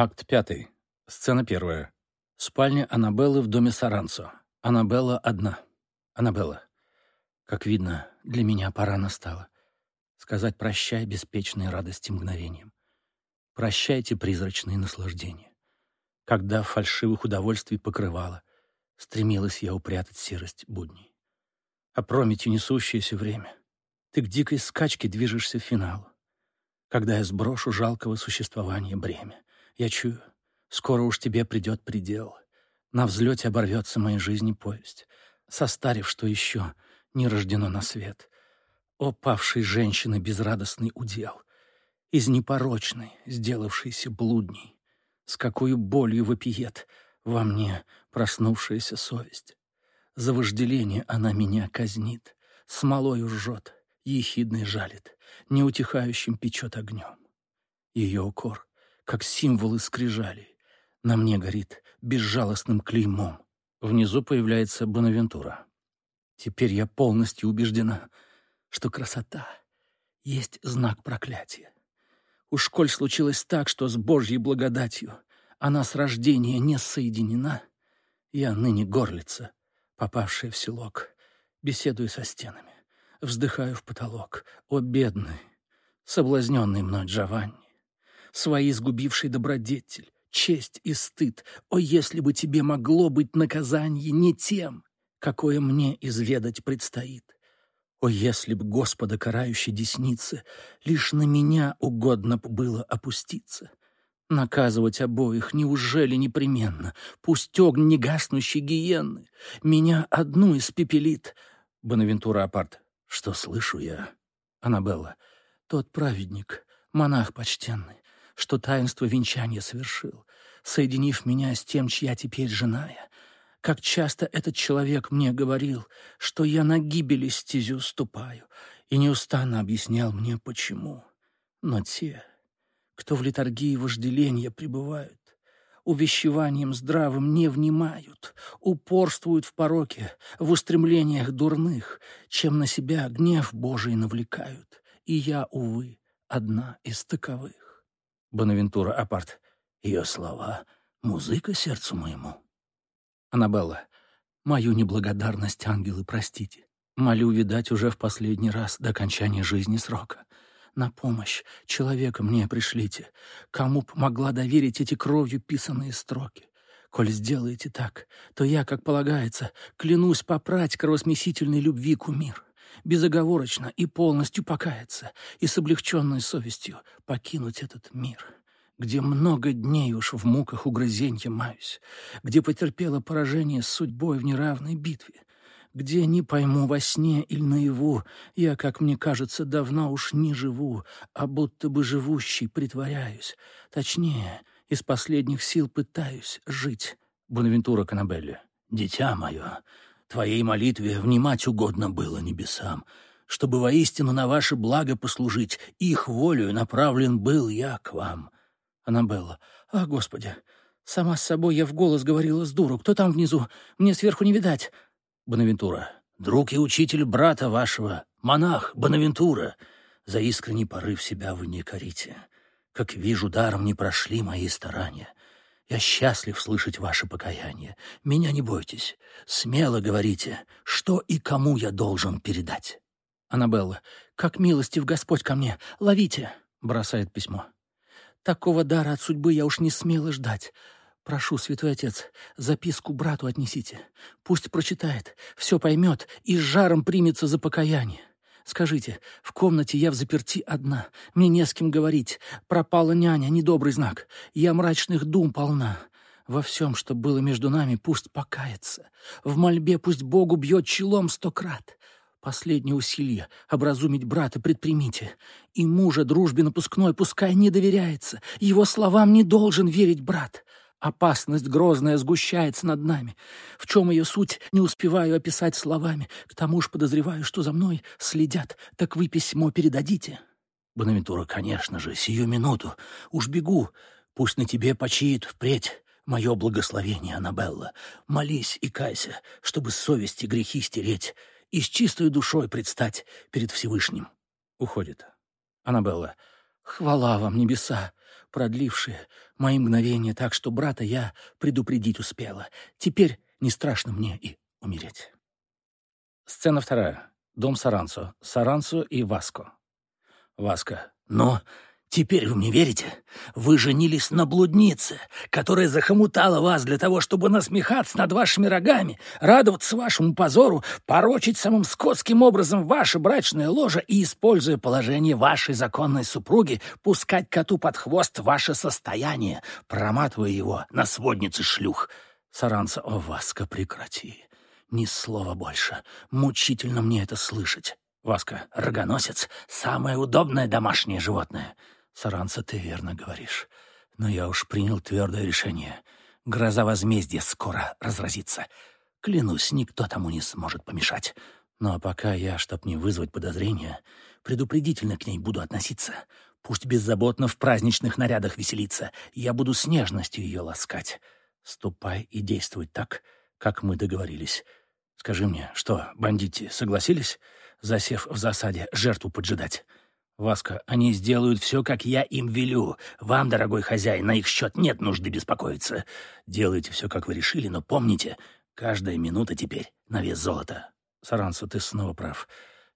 Акт пятый. Сцена первая. Спальня Аннабеллы в доме Саранцо. Аннабелла одна. Аннабелла. Как видно, для меня пора настала. Сказать прощай беспечной радости мгновением. Прощайте призрачные наслаждения. Когда фальшивых удовольствий покрывало, стремилась я упрятать серость будней. Опрометью несущееся время. Ты к дикой скачке движешься в финалу. Когда я сброшу жалкого существования бремя, я чую, скоро уж тебе придет предел. На взлете оборвется моей жизни повесть, состарив, что еще не рождено на свет. О, павшей женщины безрадостный удел, из непорочной, сделавшейся блудней, с какой болью вопиет во мне проснувшаяся совесть. За вожделение она меня казнит, смолою жжет, ехидной жалит, неутихающим печет огнем. Ее укор как символы скрижали. На мне горит безжалостным клеймом. Внизу появляется Бонавентура. Теперь я полностью убеждена, что красота есть знак проклятия. Уж коль случилось так, что с Божьей благодатью она с рождения не соединена, я ныне горлица, попавшая в селок, беседую со стенами, вздыхаю в потолок. О, бедный, соблазненный мной Джованни! Свои сгубивший добродетель, честь и стыд. О, если бы тебе могло быть наказание не тем, какое мне изведать предстоит. О, если б Господа карающей десницы лишь на меня угодно б было опуститься. Наказывать обоих неужели непременно? Пусть огонь негаснущей гиенны меня одну испепелит. Бонавентура Апарт. Что слышу я? Аннабелла. Тот праведник, монах почтенный, что таинство венчания совершил, соединив меня с тем, чья теперь жена я. Как часто этот человек мне говорил, что я на гибели стезю ступаю, и неустанно объяснял мне, почему. Но те, кто в литургии вожделения пребывают, увещеванием здравым не внимают, упорствуют в пороке, в устремлениях дурных, чем на себя гнев Божий навлекают. И я, увы, одна из таковых. Бонавентура Апарт. Ее слова — музыка сердцу моему. Аннабелла. Мою неблагодарность, ангелы, простите. Молю, видать, уже в последний раз до окончания жизни срока. На помощь человека мне пришлите, кому б могла доверить эти кровью писанные строки. Коль сделаете так, то я, как полагается, клянусь попрать кровосмесительной любви кумир безоговорочно и полностью покаяться и с облегченной совестью покинуть этот мир, где много дней уж в муках угрызенья маюсь, где потерпела поражение с судьбой в неравной битве, где не пойму во сне или наяву, я, как мне кажется, давно уж не живу, а будто бы живущий притворяюсь. Точнее, из последних сил пытаюсь жить. Бонавентура Канабелли. «Дитя мое, Твоей молитве внимать угодно было небесам, чтобы воистину на ваше благо послужить, их волею направлен был я к вам. Аннабелла. А, Господи, сама с собой я в голос говорила с дуру. Кто там внизу? Мне сверху не видать. Бонавентура. Друг и учитель брата вашего, монах Бонавентура. За искренний порыв себя вы не корите. Как вижу, даром не прошли мои старания. Я счастлив слышать ваше покаяние. Меня не бойтесь. Смело говорите, что и кому я должен передать. Аннабелла, как милостив Господь ко мне. Ловите, бросает письмо. Такого дара от судьбы я уж не смела ждать. Прошу, святой отец, записку брату отнесите. Пусть прочитает, все поймет и с жаром примется за покаяние. Скажите, в комнате я в заперти одна, мне не с кем говорить. Пропала няня, недобрый знак. Я мрачных дум полна. Во всем, что было между нами, пусть покается. В мольбе пусть Богу бьет челом сто крат. Последнее усилие — образумить брата предпримите. И мужа дружбе напускной пускай не доверяется. Его словам не должен верить брат. Опасность грозная сгущается над нами. В чем ее суть, не успеваю описать словами. К тому же подозреваю, что за мной следят. Так вы письмо передадите. Бонавентура, конечно же, сию минуту. Уж бегу. Пусть на тебе почиет впредь мое благословение, Аннабелла. Молись и кайся, чтобы совести грехи стереть и с чистой душой предстать перед Всевышним. Уходит. Аннабелла. Хвала вам, небеса! Продлившие мои мгновения так, что брата я предупредить успела. Теперь не страшно мне и умереть. Сцена вторая. Дом Саранцо. Саранцо и Васко. Васко. Но Теперь вы мне верите? Вы женились на блуднице, которая захомутала вас для того, чтобы насмехаться над вашими рогами, радоваться вашему позору, порочить самым скотским образом ваше брачное ложе и, используя положение вашей законной супруги, пускать коту под хвост ваше состояние, проматывая его на сводницы шлюх. Саранца, о, Васка, прекрати. Ни слова больше. Мучительно мне это слышать. Васка, рогоносец — самое удобное домашнее животное. Саранца, ты верно говоришь. Но я уж принял твердое решение. Гроза возмездия скоро разразится. Клянусь, никто тому не сможет помешать. Но пока я, чтоб не вызвать подозрения, предупредительно к ней буду относиться. Пусть беззаботно в праздничных нарядах веселится. Я буду с нежностью ее ласкать. Ступай и действуй так, как мы договорились. Скажи мне, что, бандити согласились, засев в засаде, жертву поджидать? «Васка, они сделают все, как я им велю. Вам, дорогой хозяин, на их счет нет нужды беспокоиться. Делайте все, как вы решили, но помните, каждая минута теперь на вес золота». «Саранцу, ты снова прав.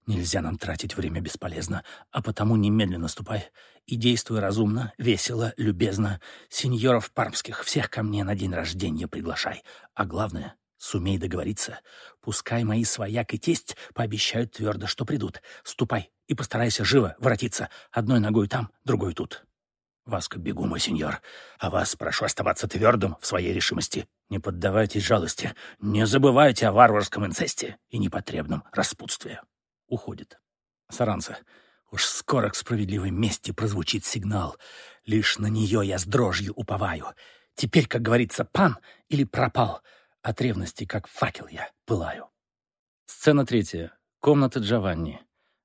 Нельзя нам тратить время бесполезно, а потому немедленно ступай и действуй разумно, весело, любезно. Сеньоров пармских всех ко мне на день рождения приглашай. А главное, Сумей договориться. Пускай мои свояк и тесть пообещают твердо, что придут. Ступай и постарайся живо воротиться. Одной ногой там, другой тут. Васко, бегу, мой сеньор. А вас прошу оставаться твердым в своей решимости. Не поддавайтесь жалости. Не забывайте о варварском инцесте и непотребном распутстве. Уходит. Саранца. Уж скоро к справедливой мести прозвучит сигнал. Лишь на нее я с дрожью уповаю. Теперь, как говорится, пан или пропал — от ревности, как факел я, пылаю. Сцена третья. Комната Джованни.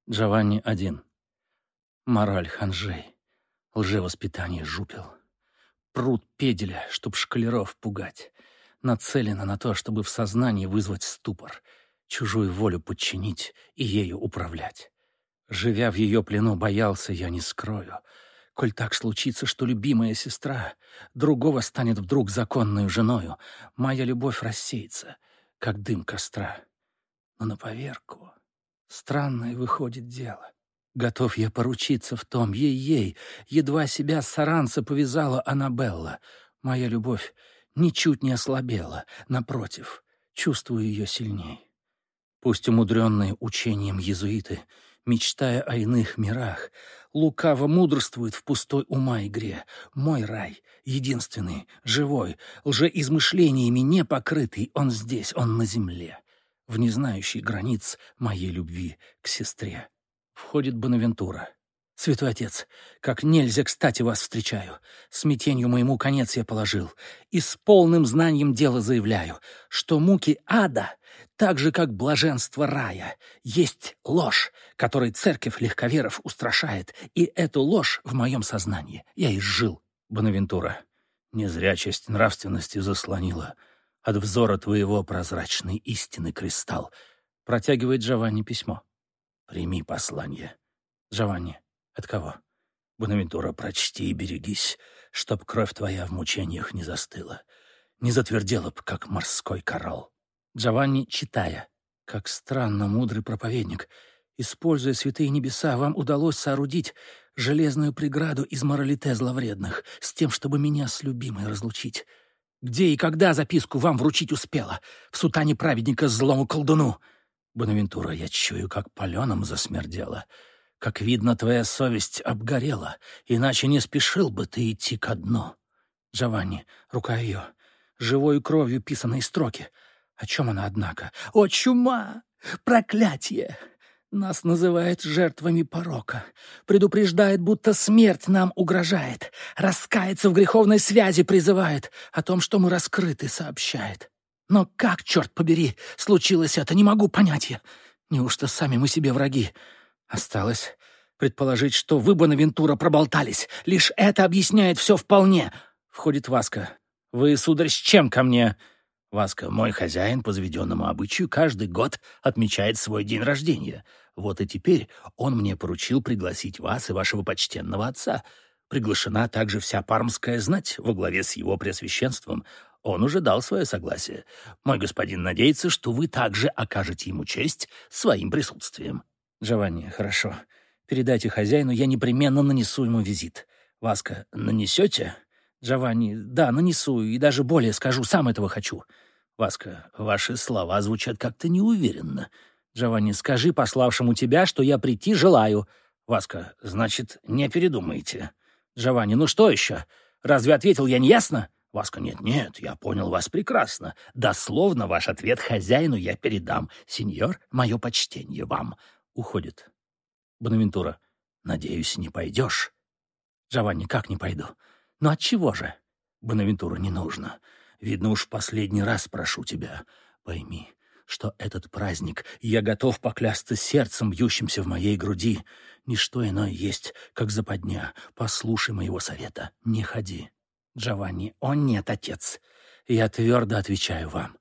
Джованни один. Мораль ханжей. Лжевоспитание жупил. Пруд педеля, чтоб шкалеров пугать. Нацелено на то, чтобы в сознании вызвать ступор, чужую волю подчинить и ею управлять. Живя в ее плену, боялся я, не скрою — Коль так случится, что любимая сестра другого станет вдруг законной женою, моя любовь рассеется, как дым костра. Но на поверку странное выходит дело. Готов я поручиться в том, ей-ей, едва себя саранца повязала Аннабелла. Моя любовь ничуть не ослабела, напротив, чувствую ее сильней. Пусть умудренные учением езуиты — мечтая о иных мирах, лукаво мудрствует в пустой ума игре. Мой рай, единственный, живой, лжеизмышлениями не покрытый, он здесь, он на земле, в незнающий границ моей любви к сестре. Входит Бонавентура. «Святой Отец, как нельзя кстати вас встречаю. Смятенью моему конец я положил, и с полным знанием дела заявляю, что муки ада так же, как блаженство рая, есть ложь, которой церковь легковеров устрашает, и эту ложь в моем сознании я изжил. Бонавентура, незрячесть нравственности заслонила от взора твоего прозрачный истинный кристалл. Протягивает Джованни письмо. Прими послание. Джованни, от кого? Бонавентура, прочти и берегись, чтоб кровь твоя в мучениях не застыла, не затвердела б, как морской коралл. Джованни, читая. «Как странно, мудрый проповедник. Используя святые небеса, вам удалось соорудить железную преграду из моралите зловредных, с тем, чтобы меня с любимой разлучить. Где и когда записку вам вручить успела? В сутане праведника злому колдуну?» «Бонавентура, я чую, как паленым засмердела. Как видно, твоя совесть обгорела, иначе не спешил бы ты идти ко дну». Джованни, рука ее, живой кровью писанные строки — о чем она, однако? О, чума! Проклятие! Нас называет жертвами порока. Предупреждает, будто смерть нам угрожает. Раскаяться в греховной связи призывает. О том, что мы раскрыты, сообщает. Но как, черт побери, случилось это, не могу понять я. Неужто сами мы себе враги? Осталось предположить, что вы, Бонавентура, проболтались. Лишь это объясняет все вполне. Входит Васка. «Вы, сударь, с чем ко мне?» Васка, мой хозяин по заведенному обычаю каждый год отмечает свой день рождения. Вот и теперь он мне поручил пригласить вас и вашего почтенного отца. Приглашена также вся пармская знать во главе с его преосвященством. Он уже дал свое согласие. Мой господин надеется, что вы также окажете ему честь своим присутствием. Джованни, хорошо. Передайте хозяину, я непременно нанесу ему визит. Васка, нанесете? Джованни, да, нанесу, и даже более скажу, сам этого хочу. Васка, ваши слова звучат как-то неуверенно. Джованни, скажи пославшему тебя, что я прийти желаю. Васка, значит, не передумаете. Джованни, ну что еще? Разве ответил я неясно? Васка, нет-нет, я понял вас прекрасно. Дословно ваш ответ хозяину я передам. Сеньор, мое почтение вам. Уходит. Бонавентура, надеюсь, не пойдешь. Джованни, как не пойду? Ну от чего же? Бонавентура, не нужно. Видно уж последний раз прошу тебя. Пойми, что этот праздник, я готов поклясться сердцем, бьющимся в моей груди, ничто иное есть, как западня. Послушай моего совета, не ходи. Джованни, он нет, отец. Я твердо отвечаю вам.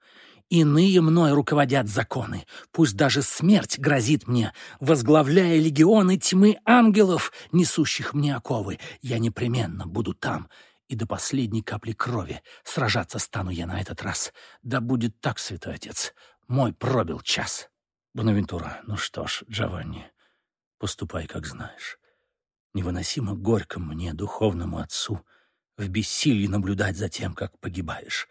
Иные мной руководят законы. Пусть даже смерть грозит мне, возглавляя легионы тьмы ангелов, несущих мне оковы. Я непременно буду там, и до последней капли крови сражаться стану я на этот раз. Да будет так, святой отец. Мой пробил час. Бонавентура, ну что ж, Джованни, поступай, как знаешь. Невыносимо горько мне, духовному отцу, в бессилии наблюдать за тем, как погибаешь,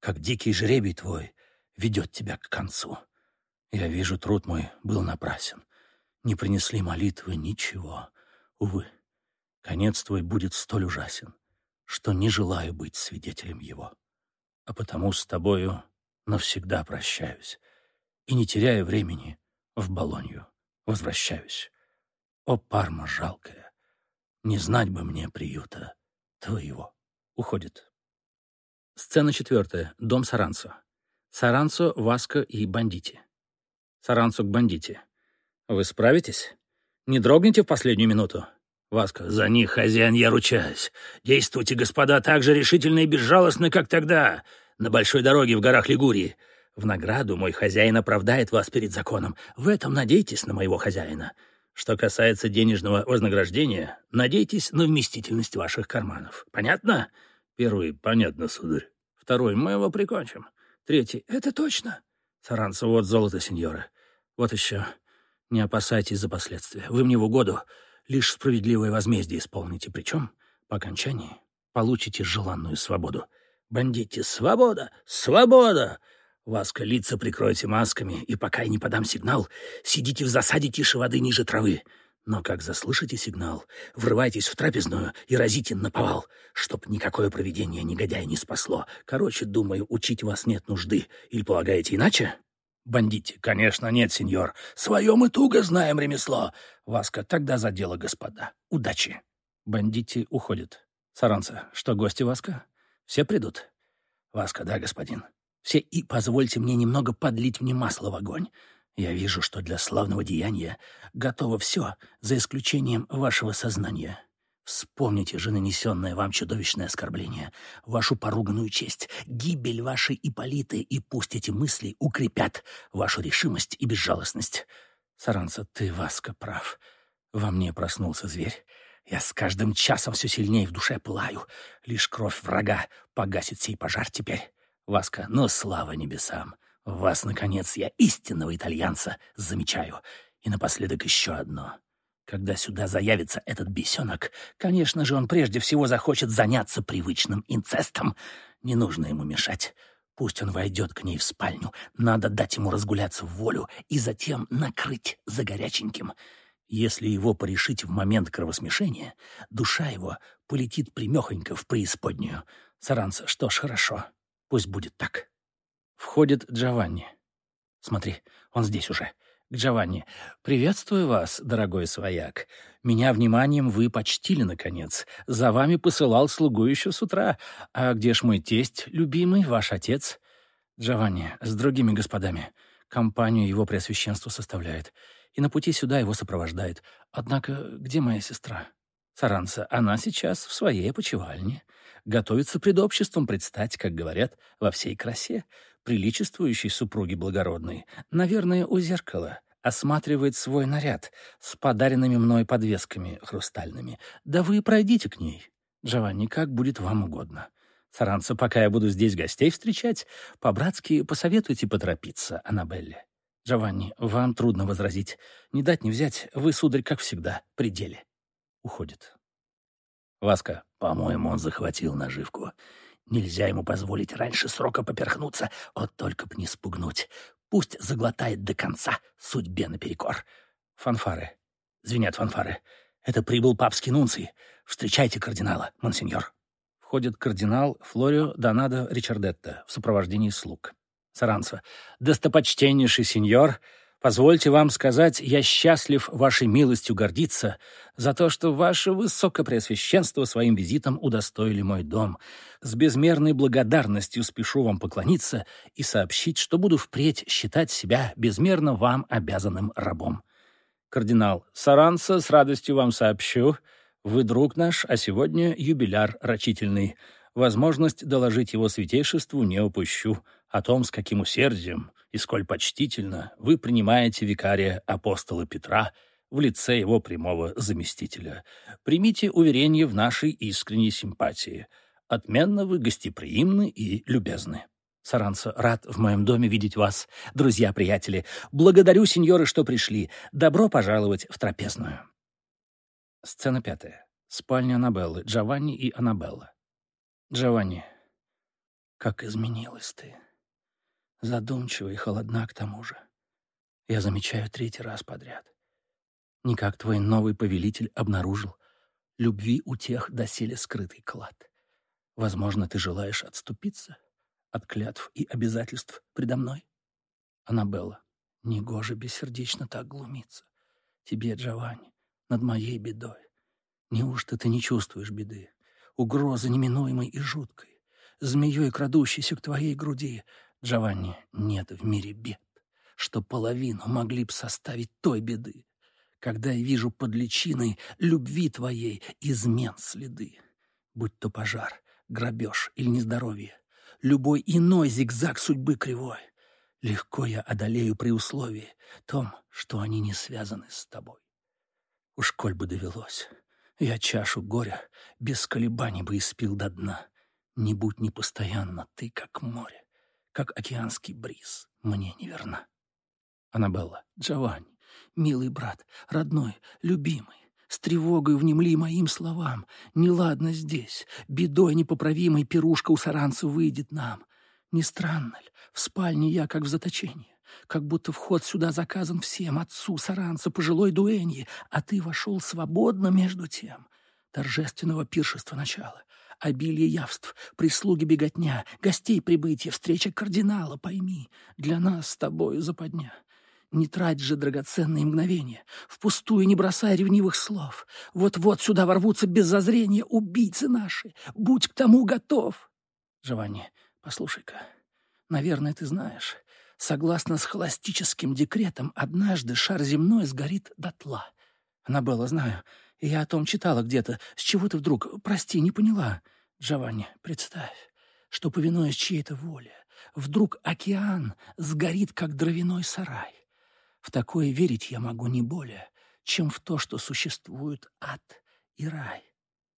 как дикий жребий твой ведет тебя к концу. Я вижу, труд мой был напрасен. Не принесли молитвы ничего. Увы, конец твой будет столь ужасен, что не желаю быть свидетелем его. А потому с тобою навсегда прощаюсь и, не теряя времени, в Болонью возвращаюсь. О, Парма жалкая, не знать бы мне приюта твоего. Уходит. Сцена четвертая. Дом Саранцо. Саранцо, Васко и бандити. Саранцо к бандите. Вы справитесь? Не дрогните в последнюю минуту. Васко, за них, хозяин, я ручаюсь. Действуйте, господа, так же решительно и безжалостно, как тогда на большой дороге в горах Лигурии. В награду мой хозяин оправдает вас перед законом. В этом надейтесь на моего хозяина. Что касается денежного вознаграждения, надейтесь на вместительность ваших карманов. Понятно? Первый — понятно, сударь. Второй — мы его прикончим. Третий — это точно. Саранцев, вот золото, сеньоры. Вот еще. Не опасайтесь за последствия. Вы мне в угоду. Лишь справедливое возмездие исполните. Причем, по окончании, получите желанную свободу. Бандите, свобода! Свобода! Васка, лица прикройте масками, и пока я не подам сигнал, сидите в засаде тише воды ниже травы. Но как заслышите сигнал, врывайтесь в трапезную и разите наповал, чтоб никакое провидение негодяя не спасло. Короче, думаю, учить вас нет нужды. Или полагаете иначе? Бандите, конечно, нет, сеньор. Свое мы туго знаем ремесло. Васка, тогда за дело, господа. Удачи. Бандити уходят. Саранца, что гости Васка? Все придут? Васка, да, господин. Все и позвольте мне немного подлить мне масло в огонь. Я вижу, что для славного деяния готово все, за исключением вашего сознания. Вспомните же нанесенное вам чудовищное оскорбление, вашу поруганную честь, гибель вашей Иполиты, и пусть эти мысли укрепят вашу решимость и безжалостность. Саранца, ты, Васка, прав. Во мне проснулся зверь. Я с каждым часом все сильнее в душе пылаю. Лишь кровь врага погасит сей пожар теперь. Васка, ну, слава небесам! Вас, наконец, я истинного итальянца замечаю. И напоследок еще одно. Когда сюда заявится этот бесенок, конечно же, он прежде всего захочет заняться привычным инцестом. Не нужно ему мешать. Пусть он войдет к ней в спальню. Надо дать ему разгуляться в волю и затем накрыть за горяченьким. Если его порешить в момент кровосмешения, душа его полетит примехонько в преисподнюю. Саранца, что ж, хорошо. Пусть будет так. Входит Джованни. Смотри, он здесь уже. Джованни. «Приветствую вас, дорогой свояк. Меня вниманием вы почтили, наконец. За вами посылал слугу еще с утра. А где ж мой тесть, любимый, ваш отец?» Джованни с другими господами. Компанию его преосвященство составляет и на пути сюда его сопровождает. Однако где моя сестра? Саранса, она сейчас в своей опочивальне. Готовится пред обществом предстать, как говорят, во всей красе, приличествующей супруге благородной. Наверное, у зеркала. осматривает свой наряд с подаренными мной подвесками хрустальными. Да вы пройдите к ней. Джованни, как будет вам угодно. Саранца, пока я буду здесь гостей встречать, по-братски посоветуйте поторопиться, Аннабелле. Джованни, вам трудно возразить. Не дать не взять, вы, сударь, как всегда, при деле. Уходит. Васка, по-моему, он захватил наживку. Нельзя ему позволить раньше срока поперхнуться, вот только б не спугнуть. Пусть заглотает до конца, судьбе наперекор. Фанфары. Звенят фанфары. Это прибыл папский нунций. Встречайте кардинала, монсеньор. Входит кардинал Флорио Донадо Ричардетто в сопровождении слуг. Саранцева. «Достопочтеннейший сеньор, позвольте вам сказать, я счастлив вашей милостью гордиться за то, что ваше высокопреосвященство своим визитом удостоили мой дом. С безмерной благодарностью спешу вам поклониться и сообщить, что буду впредь считать себя безмерно вам обязанным рабом». Кардинал Саранца, с радостью вам сообщу, вы друг наш, а сегодня юбиляр рачительный. Возможность доложить его святейшеству не упущу о том, с каким усердием и сколь почтительно вы принимаете викария апостола Петра в лице его прямого заместителя. Примите уверение в нашей искренней симпатии. Отменно вы гостеприимны и любезны. Саранцо, рад в моем доме видеть вас, друзья-приятели. Благодарю, сеньоры, что пришли. Добро пожаловать в трапезную. Сцена пятая. Спальня Аннабеллы. Джованни и Аннабелла. Джованни, как изменилась ты задумчива и холодна к тому же. Я замечаю третий раз подряд. Никак твой новый повелитель обнаружил любви у тех доселе скрытый клад. Возможно, ты желаешь отступиться от клятв и обязательств предо мной? Аннабелла, негоже бессердечно так глумиться. Тебе, Джованни, над моей бедой. Неужто ты не чувствуешь беды? Угрозы неминуемой и жуткой, змеей, крадущейся к твоей груди, Джованни, нет в мире бед, что половину могли б составить той беды, когда я вижу под личиной любви твоей измен следы. Будь то пожар, грабеж или нездоровье, любой иной зигзаг судьбы кривой, легко я одолею при условии том, что они не связаны с тобой. Уж коль бы довелось, я чашу горя без колебаний бы испил до дна. Не будь непостоянно ты, как море как океанский бриз, мне неверна. Аннабелла, Джованни, милый брат, родной, любимый, с тревогой внемли моим словам. Неладно здесь, бедой непоправимой пирушка у саранца выйдет нам. Не странно ли, в спальне я как в заточении, как будто вход сюда заказан всем, отцу саранца, пожилой дуэньи, а ты вошел свободно между тем. Торжественного пиршества начала обилие явств, прислуги беготня, гостей прибытия, встреча кардинала, пойми, для нас с тобою западня. Не трать же драгоценные мгновения, впустую не бросай ревнивых слов. Вот-вот сюда ворвутся без зазрения убийцы наши. Будь к тому готов. Джованни, послушай-ка, наверное, ты знаешь, согласно с холостическим декретом, однажды шар земной сгорит дотла. Она была, знаю, — я о том читала где-то. С чего ты вдруг? Прости, не поняла. Джованни, представь, что, повинуясь чьей-то воле, вдруг океан сгорит, как дровяной сарай. В такое верить я могу не более, чем в то, что существуют ад и рай.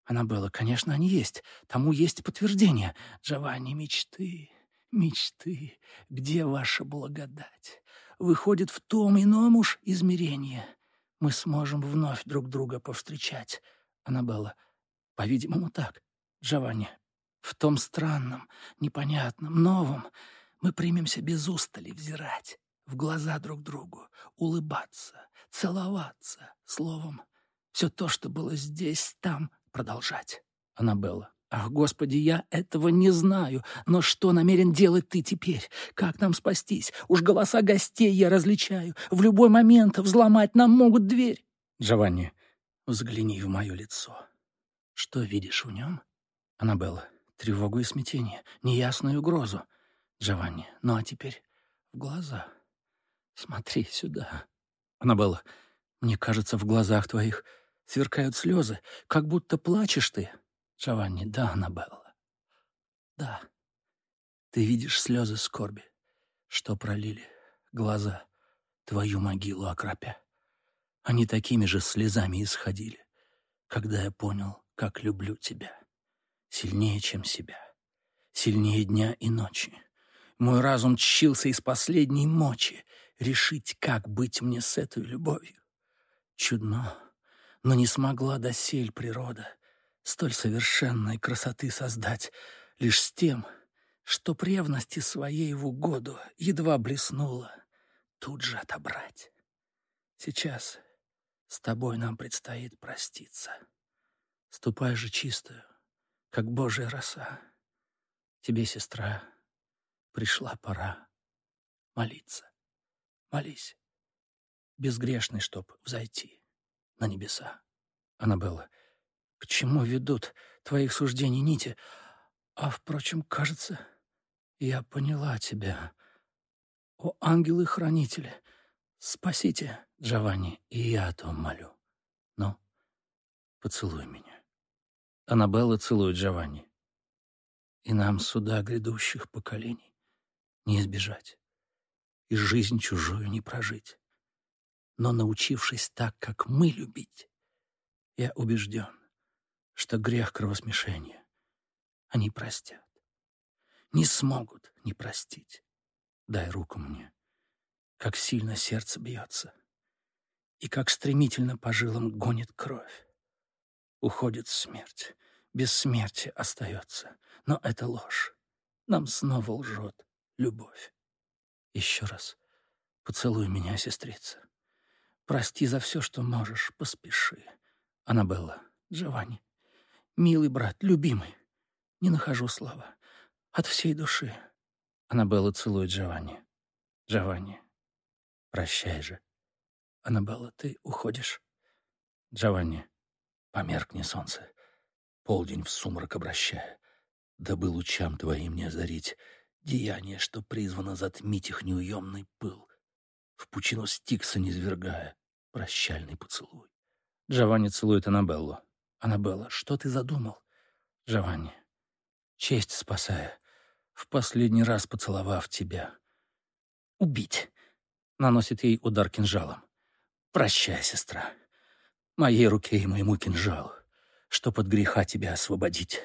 Аннабелла, конечно, они есть. Тому есть подтверждение. Джованни, мечты, мечты. Где ваша благодать? Выходит, в том ином уж измерении мы сможем вновь друг друга повстречать. Аннабелла. По-видимому, так. Джованни. В том странном, непонятном, новом мы примемся без устали взирать в глаза друг другу, улыбаться, целоваться, словом, все то, что было здесь, там, продолжать. Аннабелла. Ах, Господи, я этого не знаю. Но что намерен делать ты теперь? Как нам спастись? Уж голоса гостей я различаю. В любой момент взломать нам могут дверь. Джованни, взгляни в мое лицо. Что видишь в нем? Аннабелла, тревогу и смятение, неясную угрозу. Джованни, ну а теперь в глаза. Смотри сюда. Аннабелла, мне кажется, в глазах твоих сверкают слезы, как будто плачешь ты. Джованни, да, Аннабелла. Да. Ты видишь слезы скорби, что пролили глаза твою могилу окропя. Они такими же слезами исходили, когда я понял, как люблю тебя. Сильнее, чем себя. Сильнее дня и ночи. Мой разум чщился из последней мочи решить, как быть мне с этой любовью. Чудно, но не смогла досель природа столь совершенной красоты создать лишь с тем, что ревности своей в угоду едва блеснула, тут же отобрать. Сейчас с тобой нам предстоит проститься. Ступай же чистую, как божья роса. Тебе, сестра, пришла пора молиться. Молись, безгрешный, чтоб взойти на небеса. Аннабелла, к чему ведут твоих суждений нити? А, впрочем, кажется, я поняла тебя. О, ангелы-хранители, спасите Джованни, и я о том молю. Ну, поцелуй меня. Аннабелла целует Джованни. И нам суда грядущих поколений не избежать, и жизнь чужую не прожить. Но научившись так, как мы любить, я убежден, что грех кровосмешения они простят не смогут не простить. Дай руку мне, как сильно сердце бьется, и как стремительно по жилам гонит кровь. Уходит смерть, без смерти остается, но это ложь. Нам снова лжет любовь. Еще раз поцелуй меня, сестрица. Прости за все, что можешь, поспеши. Аннабелла, Джованни, милый брат, любимый, не нахожу слова. От всей души. Аннабелла целует Джованни. Джованни, прощай же. Аннабелла, ты уходишь? Джованни, померкни солнце, полдень в сумрак обращая, дабы лучам твоим не озарить деяние, что призвано затмить их неуемный пыл, в пучину стикса низвергая прощальный поцелуй. Джованни целует Аннабеллу. «Аннабелла, что ты задумал?» «Джованни, честь спасая, в последний раз поцеловав тебя. Убить. Наносит ей удар кинжалом. Прощай, сестра. Моей руке и моему кинжалу, чтоб от греха тебя освободить.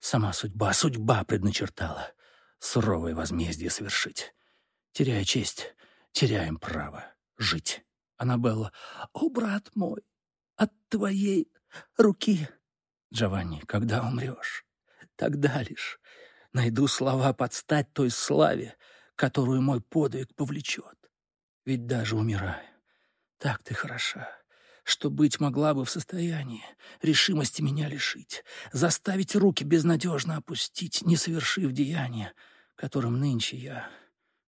Сама судьба, судьба предначертала суровое возмездие совершить. Теряя честь, теряем право жить. Аннабелла, о, брат мой, от твоей руки. Джованни, когда умрешь, Тогда лишь найду слова подстать той славе, которую мой подвиг повлечет. Ведь даже умирая, так ты хороша, что быть могла бы в состоянии решимости меня лишить, заставить руки безнадежно опустить, не совершив деяния, которым нынче я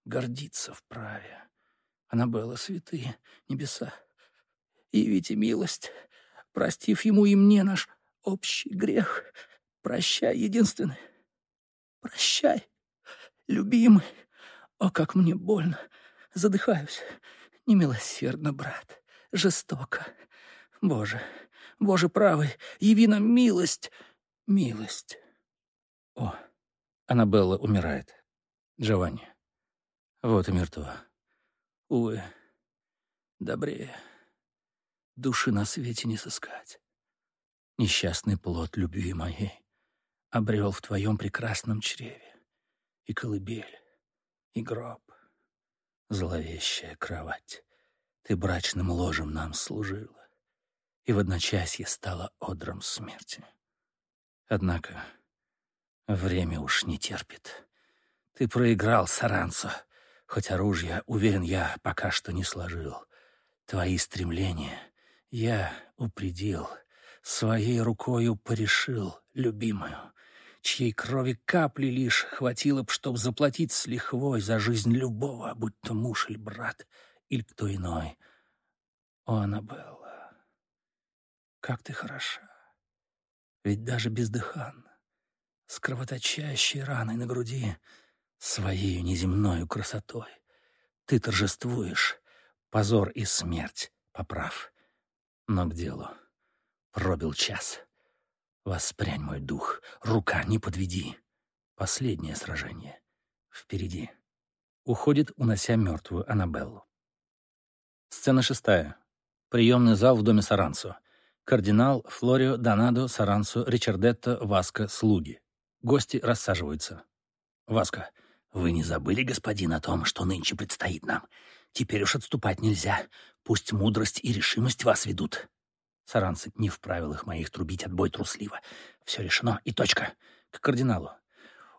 гордиться вправе. Была святые небеса. Явите милость, простив ему и мне наш общий грех — Прощай, единственный. Прощай, любимый. О, как мне больно. Задыхаюсь. Немилосердно, брат. Жестоко. Боже, Боже правый, яви нам милость. Милость. О, Аннабелла умирает. Джованни. Вот и мертва. Увы, добрее. Души на свете не сыскать. Несчастный плод любви моей обрел в твоем прекрасном чреве. И колыбель, и гроб, зловещая кровать. Ты брачным ложем нам служила, и в одночасье стала одром смерти. Однако время уж не терпит. Ты проиграл, Саранцо, хоть оружие, уверен я, пока что не сложил. Твои стремления я упредил, своей рукою порешил, любимую чьей крови капли лишь хватило б, чтоб заплатить с лихвой за жизнь любого, будь то муж или брат, или кто иной. О, Аннабелла, как ты хороша! Ведь даже бездыханно, с кровоточащей раной на груди, своей неземною красотой, ты торжествуешь позор и смерть, поправ. Но к делу пробил час. Воспрянь мой дух, рука, не подведи. Последнее сражение. Впереди. Уходит, унося мертвую Аннабеллу. Сцена шестая. Приемный зал в доме Саранцо. Кардинал, Флорио, Донадо, Саранцо, Ричардетто, Васко, слуги. Гости рассаживаются. Васко. «Вы не забыли, господин, о том, что нынче предстоит нам? Теперь уж отступать нельзя. Пусть мудрость и решимость вас ведут». Саранцы не в правилах моих трубить отбой трусливо. Все решено, и точка. К кардиналу.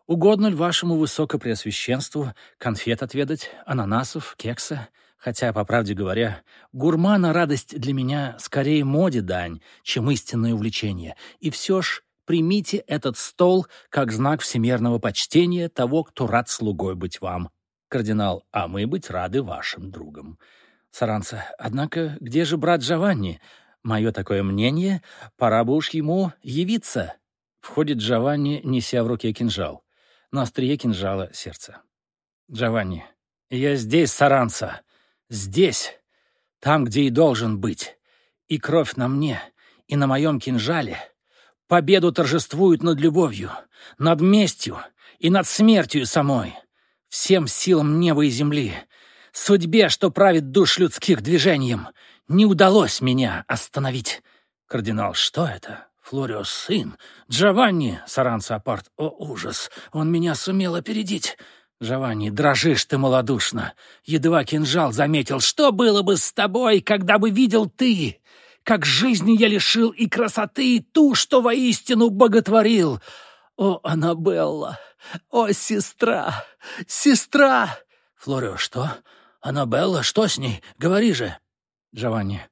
Угодно ли вашему высокопреосвященству конфет отведать, ананасов, кекса? Хотя, по правде говоря, гурмана радость для меня скорее моде дань, чем истинное увлечение. И все ж примите этот стол как знак всемерного почтения того, кто рад слугой быть вам. Кардинал, а мы быть рады вашим другом. Саранца, однако, где же брат Джованни? Мое такое мнение, пора бы уж ему явиться. Входит Джованни, неся в руке кинжал на острие кинжала сердце. «Джованни, я здесь, Саранца, здесь, там, где и должен быть, и кровь на мне, и на моем кинжале. Победу торжествуют над любовью, над местью и над смертью самой, всем силам неба и земли, судьбе, что правит душ людских движением, не удалось меня остановить. Кардинал, что это? Флорио сын. Джованни, Саранца Апарт. О, ужас! Он меня сумел опередить. Джованни, дрожишь ты малодушно. Едва кинжал заметил. Что было бы с тобой, когда бы видел ты? Как жизни я лишил и красоты, и ту, что воистину боготворил. О, Аннабелла! О, сестра! Сестра! Флорио, что? Аннабелла, что с ней? Говори же. Джованни,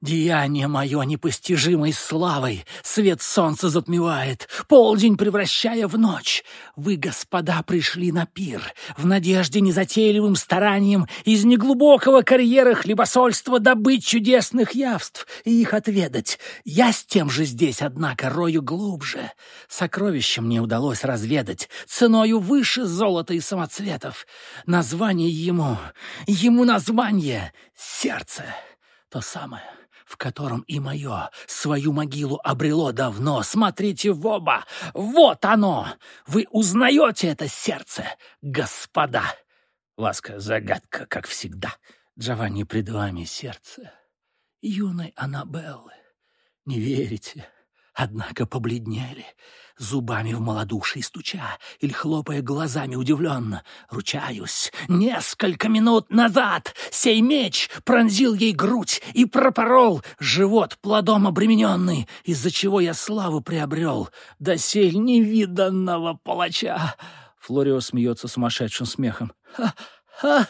Деяние мое непостижимой славой свет солнца затмевает, полдень превращая в ночь. Вы, господа, пришли на пир в надежде незатейливым старанием из неглубокого карьера хлебосольства добыть чудесных явств и их отведать. Я с тем же здесь, однако, рою глубже. Сокровища мне удалось разведать ценою выше золота и самоцветов. Название ему, ему название — сердце. То самое, в котором и мое свою могилу обрело давно. Смотрите в оба! Вот оно! Вы узнаете это сердце, господа!» Ласка, загадка, как всегда. Джованни пред вами сердце юной Аннабеллы. Не верите? Однако побледнели, зубами в малодушии стуча или хлопая глазами удивленно. Ручаюсь, несколько минут назад сей меч пронзил ей грудь и пропорол живот плодом обремененный, из-за чего я славу приобрел, досель невиданного палача. Флорио смеется сумасшедшим смехом. «Ха! «А,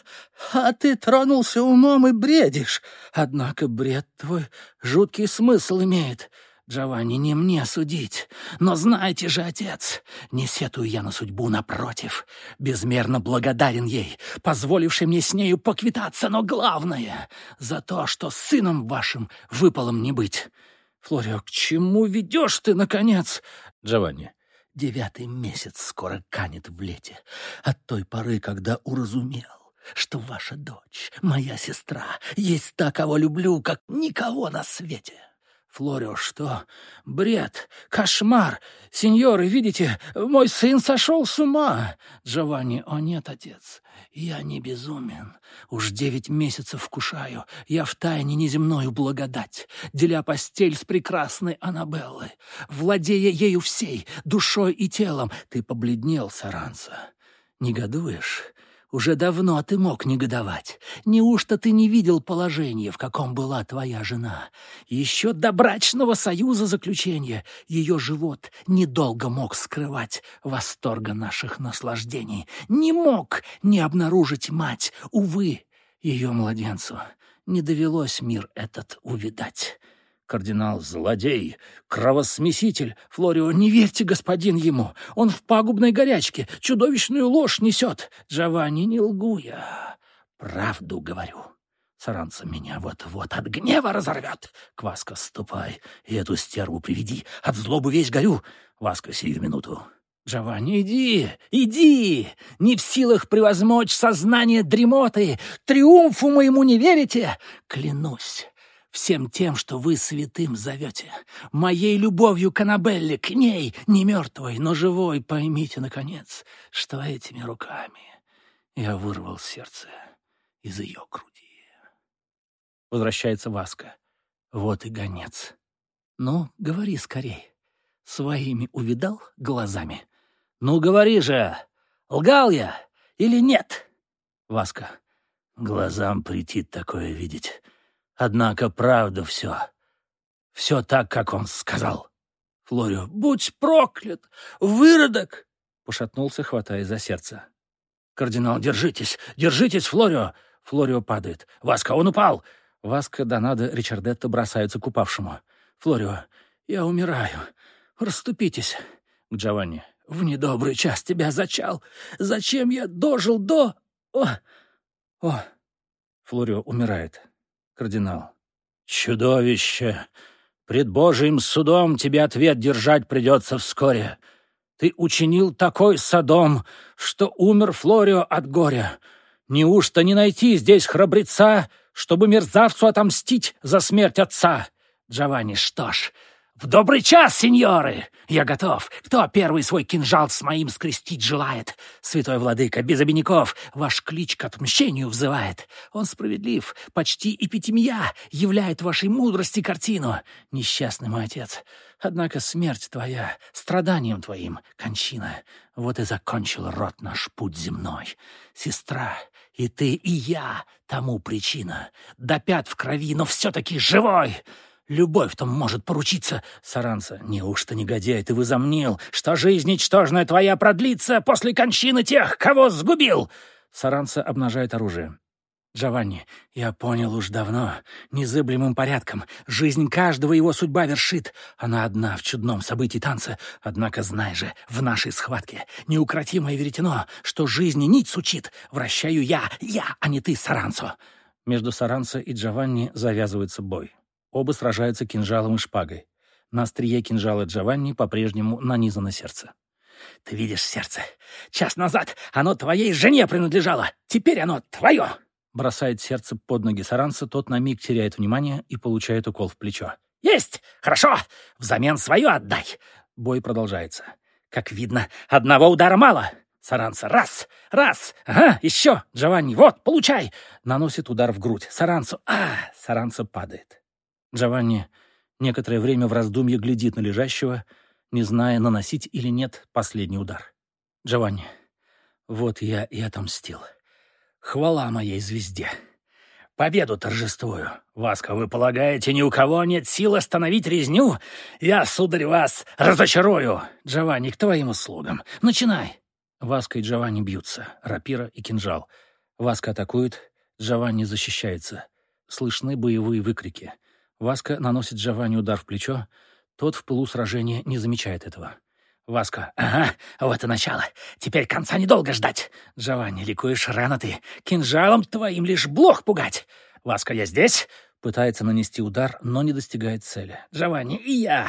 а ты тронулся умом и бредишь. Однако бред твой жуткий смысл имеет. Джованни, не мне судить. Но знаете же, отец, не сетую я на судьбу, напротив. Безмерно благодарен ей, позволившей мне с нею поквитаться, но главное — за то, что сыном вашим выпало мне быть. Флорио, к чему ведешь ты, наконец? Джованни, девятый месяц скоро канет в лете. От той поры, когда уразумел, что ваша дочь, моя сестра, есть та, кого люблю, как никого на свете. Флорио, что? Бред! Кошмар! Сеньоры, видите, мой сын сошел с ума! Джованни, о нет, отец, я не безумен. Уж девять месяцев вкушаю, я в тайне неземною благодать, деля постель с прекрасной Аннабеллой, владея ею всей, душой и телом. Ты побледнел, Саранца. Негодуешь? Уже давно ты мог негодовать. Неужто ты не видел положения, в каком была твоя жена? Еще до брачного союза заключения ее живот недолго мог скрывать восторга наших наслаждений. Не мог не обнаружить мать. Увы, ее младенцу не довелось мир этот увидать. Кардинал — злодей, кровосмеситель. Флорио, не верьте, господин, ему. Он в пагубной горячке, чудовищную ложь несет. Джованни, не лгу я. Правду говорю. Саранца меня вот-вот от гнева разорвет. Кваска, ступай и эту стерву приведи. От злобы весь горю. Васка, сию минуту. Джованни, иди, иди! Не в силах превозмочь сознание дремоты. Триумфу моему не верите? Клянусь, всем тем, что вы святым зовете, моей любовью к Аннабелле, к ней, не мертвой, но живой, поймите, наконец, что этими руками я вырвал сердце из ее груди. Возвращается Васка. Вот и гонец. Ну, говори скорей. Своими увидал глазами? Ну, говори же, лгал я или нет? Васка. Глазам претит такое видеть. Однако правда все. Все так, как он сказал. Флорио. «Будь проклят! Выродок!» Пошатнулся, хватая за сердце. «Кардинал, держитесь! Держитесь, Флорио!» Флорио падает. «Васка, он упал!» Васка, Донадо, Ричардетто бросаются к упавшему. «Флорио, я умираю. Расступитесь!» К Джованни. «В недобрый час тебя зачал. Зачем я дожил до...» «О! О!» Флорио умирает. Кардинал. «Чудовище! Пред Божьим судом тебе ответ держать придется вскоре. Ты учинил такой садом, что умер Флорио от горя. Неужто не найти здесь храбреца, чтобы мерзавцу отомстить за смерть отца? Джованни, что ж, «В добрый час, сеньоры! Я готов. Кто первый свой кинжал с моим скрестить желает? Святой владыка, без обиняков, ваш клич к отмщению взывает. Он справедлив, почти эпитемия являет вашей мудрости картину. Несчастный мой отец, однако смерть твоя, страданием твоим, кончина. Вот и закончил род наш путь земной. Сестра, и ты, и я тому причина. До пят в крови, но все-таки живой!» Любовь-то может поручиться. Саранца, неужто негодяй ты возомнил, что жизнь ничтожная твоя продлится после кончины тех, кого сгубил? Саранца обнажает оружие. Джованни, я понял уж давно, незыблемым порядком. Жизнь каждого его судьба вершит. Она одна в чудном событии танца. Однако знай же, в нашей схватке неукротимое веретено, что жизни нить сучит. Вращаю я, я, а не ты, Саранцо. Между Саранцо и Джованни завязывается бой. Оба сражаются кинжалом и шпагой. На острие кинжала Джованни по-прежнему нанизано сердце. «Ты видишь сердце? Час назад оно твоей жене принадлежало. Теперь оно твое!» Бросает сердце под ноги Саранца, тот на миг теряет внимание и получает укол в плечо. «Есть! Хорошо! Взамен свое отдай!» Бой продолжается. «Как видно, одного удара мало!» Саранца. Раз! Раз! Ага, еще! Джованни, вот, получай! Наносит удар в грудь. Саранцу. А! Саранца падает. Джованни некоторое время в раздумье глядит на лежащего, не зная, наносить или нет последний удар. Джованни, вот я и отомстил. Хвала моей звезде. Победу торжествую. Васка, вы полагаете, ни у кого нет сил остановить резню? Я, сударь, вас разочарую. Джованни, к твоим услугам. Начинай. Васка и Джованни бьются. Рапира и кинжал. Васка атакует, Джованни защищается. Слышны боевые выкрики. Васка наносит Джованни удар в плечо. Тот в пылу сражения не замечает этого. Васка. «Ага, вот и начало. Теперь конца недолго ждать. Джованни, ликуешь рано ты. Кинжалом твоим лишь блох пугать. Васка, я здесь?» Пытается нанести удар, но не достигает цели. «Джованни, и я!»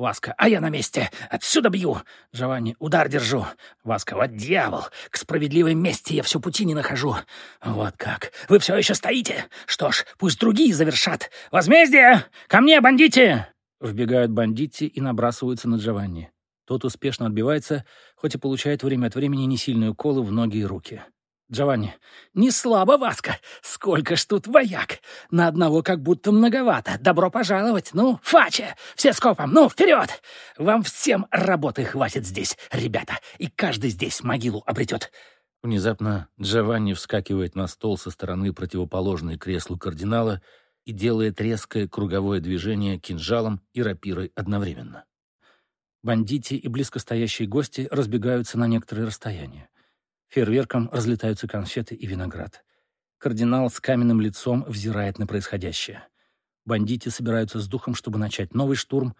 Васка, а я на месте. Отсюда бью. Джованни, удар держу. Васка, вот дьявол. К справедливой мести я все пути не нахожу. Вот как. Вы все еще стоите? Что ж, пусть другие завершат. Возмездие! Ко мне, бандити! Вбегают бандити и набрасываются на Джованни. Тот успешно отбивается, хоть и получает время от времени несильные уколы в ноги и руки. Джованни. «Не слабо, Васка! Сколько ж тут вояк! На одного как будто многовато. Добро пожаловать! Ну, Фача! Все скопом! Ну, вперед! Вам всем работы хватит здесь, ребята, и каждый здесь могилу обретет!» Внезапно Джованни вскакивает на стол со стороны противоположной креслу кардинала и делает резкое круговое движение кинжалом и рапирой одновременно. Бандити и близкостоящие гости разбегаются на некоторое расстояние. Фейерверком разлетаются конфеты и виноград. Кардинал с каменным лицом взирает на происходящее. Бандити собираются с духом, чтобы начать новый штурм.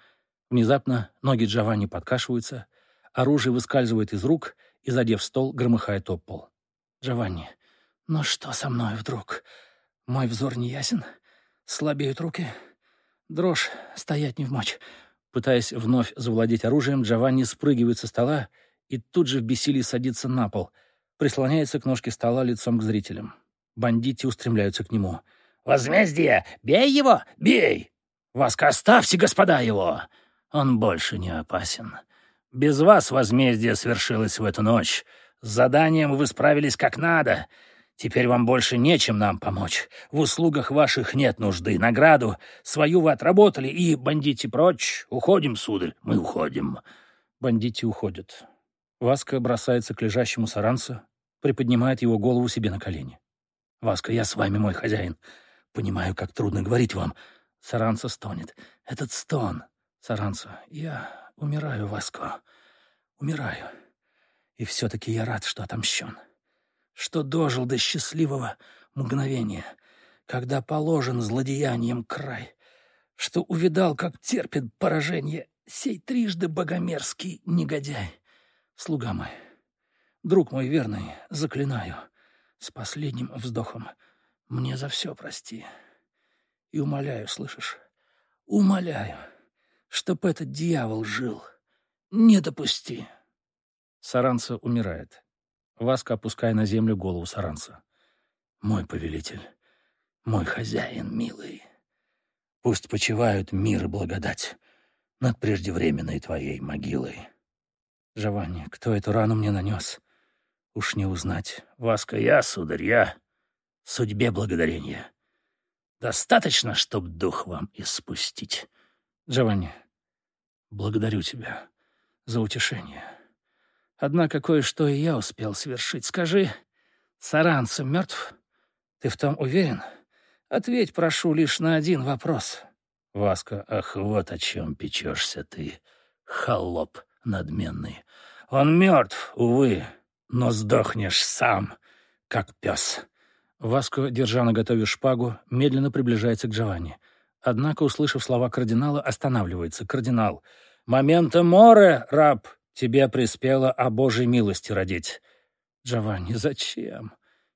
Внезапно ноги Джованни подкашиваются, оружие выскальзывает из рук и, задев стол, громыхает об пол. «Джованни, ну что со мной вдруг? Мой взор не ясен? Слабеют руки? Дрожь, стоять не в мочь». Пытаясь вновь завладеть оружием, Джованни спрыгивает со стола и тут же в бессилии садится на пол — прислоняется к ножке стола лицом к зрителям. Бандити устремляются к нему. «Возмездие! Бей его! Бей! Васка, оставьте, господа, его! Он больше не опасен. Без вас возмездие свершилось в эту ночь. С заданием вы справились как надо. Теперь вам больше нечем нам помочь. В услугах ваших нет нужды. Награду свою вы отработали, и бандите прочь. Уходим, сударь, мы уходим». Бандити уходят. Васка бросается к лежащему саранцу, приподнимает его голову себе на колени. «Васка, я с вами, мой хозяин. Понимаю, как трудно говорить вам». Саранца стонет. «Этот стон, Саранца, я умираю, Васко, умираю. И все-таки я рад, что отомщен» что дожил до счастливого мгновения, когда положен злодеянием край, что увидал, как терпит поражение сей трижды богомерзкий негодяй. Слуга мой, друг мой верный, заклинаю, с последним вздохом, мне за все прости. И умоляю, слышишь, умоляю, чтоб этот дьявол жил. Не допусти. Саранца умирает. Васка опуская на землю голову Саранца. «Мой повелитель, мой хозяин, милый, пусть почивают мир и благодать над преждевременной твоей могилой». «Жованни, кто эту рану мне нанес? Уж не узнать. Васка, я, сударь, я. Судьбе благодарение. Достаточно, чтоб дух вам испустить. Джованни, благодарю тебя за утешение». Однако кое-что и я успел совершить. Скажи, Саранцев мертв? Ты в том уверен? Ответь, прошу, лишь на один вопрос. Васка, ах, вот о чем печешься ты, холоп надменный. Он мертв, увы, но сдохнешь сам, как пес. Васко, держа на готове шпагу, медленно приближается к Джованни. Однако, услышав слова кардинала, останавливается. Кардинал. «Момента море, раб!» Тебе приспело о Божьей милости родить. Джованни, зачем?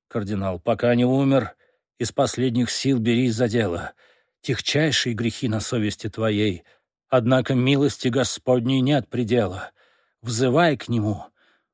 Кардинал, пока не умер, из последних сил берись за дело. Тихчайшие грехи на совести твоей. Однако милости Господней нет предела. Взывай к Нему,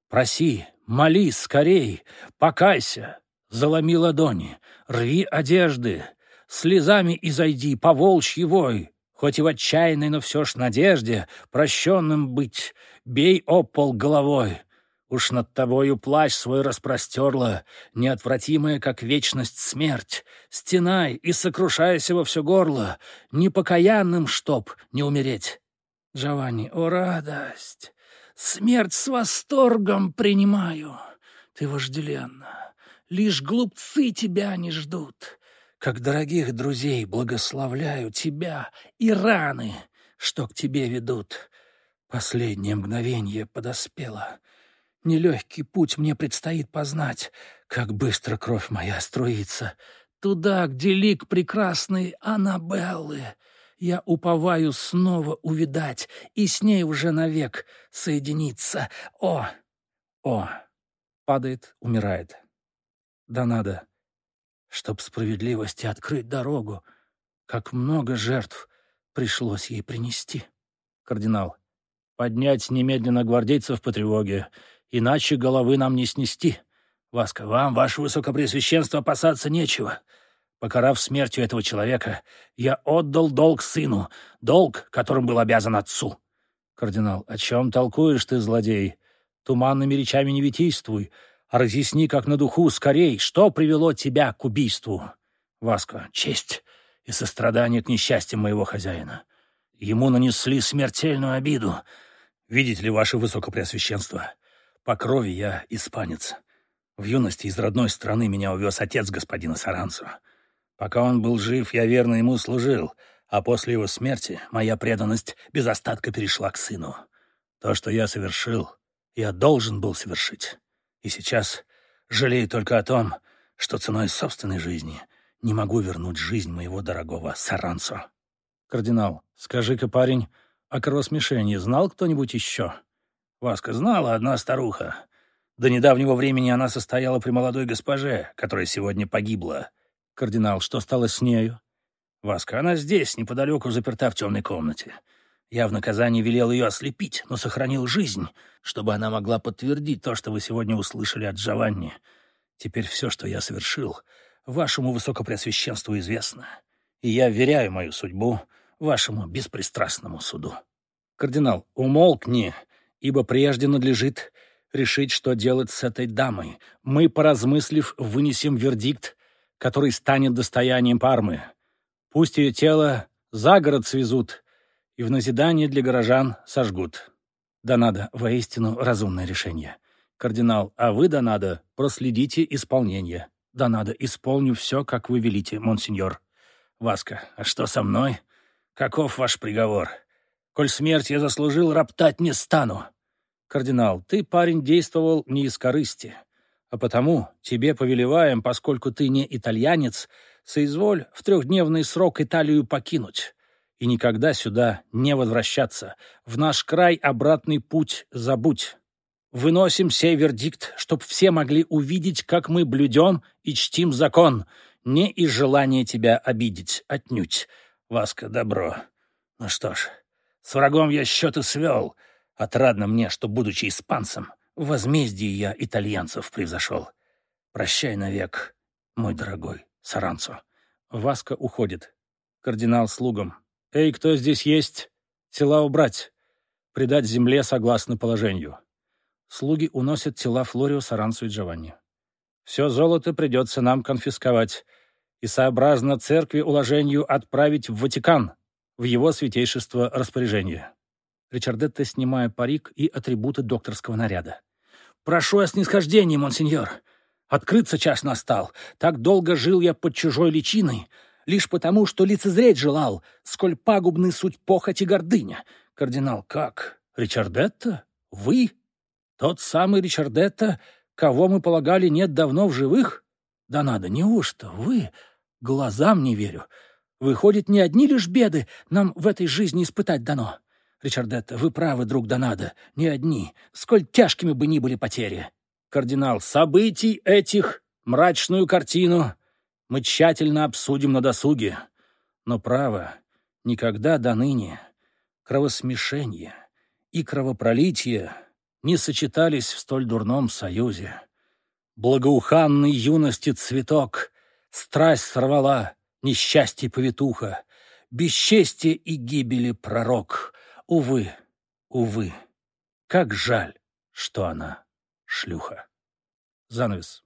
проси, молись скорей, покайся, заломи ладони, рви одежды, слезами изойди по волчьи вой, хоть и в отчаянной, но все ж надежде прощенным быть, бей об пол головой. Уж над тобою плащ свой распростерла, неотвратимая, как вечность, смерть. Стенай и сокрушайся во все горло, непокаянным, чтоб не умереть. Джованни, о радость! Смерть с восторгом принимаю. Ты вожделенна. Лишь глупцы тебя не ждут как дорогих друзей благословляю тебя и раны, что к тебе ведут. Последнее мгновение подоспело. Нелегкий путь мне предстоит познать, как быстро кровь моя струится. Туда, где лик прекрасной Аннабеллы, я уповаю снова увидать и с ней уже навек соединиться. О! О! Падает, умирает. Да надо чтоб справедливости открыть дорогу. Как много жертв пришлось ей принести. Кардинал. Поднять немедленно гвардейцев по тревоге, иначе головы нам не снести. Васка, вам, ваше высокопресвященство, опасаться нечего. Покарав смертью этого человека, я отдал долг сыну, долг, которым был обязан отцу. Кардинал, о чем толкуешь ты, злодей? Туманными речами не витийствуй. Разъясни, как на духу, скорей, что привело тебя к убийству? Васко, честь и сострадание к несчастьям моего хозяина. Ему нанесли смертельную обиду. Видите ли, ваше высокопреосвященство, по крови я испанец. В юности из родной страны меня увез отец господина Саранцу. Пока он был жив, я верно ему служил, а после его смерти моя преданность без остатка перешла к сыну. То, что я совершил, я должен был совершить. И сейчас жалею только о том, что ценой собственной жизни не могу вернуть жизнь моего дорогого Саранцо. Кардинал, скажи-ка, парень, о кровосмешении знал кто-нибудь еще? Васка знала одна старуха. До недавнего времени она состояла при молодой госпоже, которая сегодня погибла. Кардинал, что стало с нею? Васка, она здесь, неподалеку, заперта в темной комнате. Я в наказании велел ее ослепить, но сохранил жизнь, чтобы она могла подтвердить то, что вы сегодня услышали от Джованни. Теперь все, что я совершил, вашему высокопреосвященству известно, и я веряю мою судьбу вашему беспристрастному суду. Кардинал, умолкни, ибо прежде надлежит решить, что делать с этой дамой. Мы, поразмыслив, вынесем вердикт, который станет достоянием Пармы. Пусть ее тело за город свезут и в назидание для горожан сожгут. Да надо, воистину разумное решение. Кардинал, а вы, да надо, проследите исполнение. Да надо, исполню все, как вы велите, монсеньор. Васка, а что со мной? Каков ваш приговор? Коль смерть я заслужил, роптать не стану. Кардинал, ты, парень, действовал не из корысти, а потому тебе повелеваем, поскольку ты не итальянец, соизволь в трехдневный срок Италию покинуть и никогда сюда не возвращаться. В наш край обратный путь забудь. Выносим сей вердикт, чтоб все могли увидеть, как мы блюдем и чтим закон, не из желания тебя обидеть, отнюдь. Васка, добро. Ну что ж, с врагом я счеты свел. Отрадно мне, что, будучи испанцем, в возмездии я итальянцев превзошел. Прощай навек, мой дорогой Саранцо. Васка уходит. Кардинал слугам. «Эй, кто здесь есть? Тела убрать. Предать земле согласно положению». Слуги уносят тела Флорио, Саранцу и Джованни. «Все золото придется нам конфисковать и сообразно церкви уложению отправить в Ватикан, в его святейшество распоряжение». Ричардетта, снимая парик и атрибуты докторского наряда. «Прошу о снисхождении, монсеньор. Открыться час настал. Так долго жил я под чужой личиной, лишь потому, что лицезреть желал, сколь пагубны суть похоть и гордыня. Кардинал, как? Ричардетта? Вы? Тот самый Ричардетта, кого мы полагали нет давно в живых? Да надо, неужто вы? Глазам не верю. Выходит, не одни лишь беды нам в этой жизни испытать дано. Ричардетта, вы правы, друг Донадо, не одни, сколь тяжкими бы ни были потери. Кардинал, событий этих, мрачную картину мы тщательно обсудим на досуге. Но право, никогда до ныне кровосмешение и кровопролитие не сочетались в столь дурном союзе. Благоуханный юности цветок страсть сорвала, несчастье повитуха, бесчестие и гибели пророк. Увы, увы, как жаль, что она шлюха. Занавес.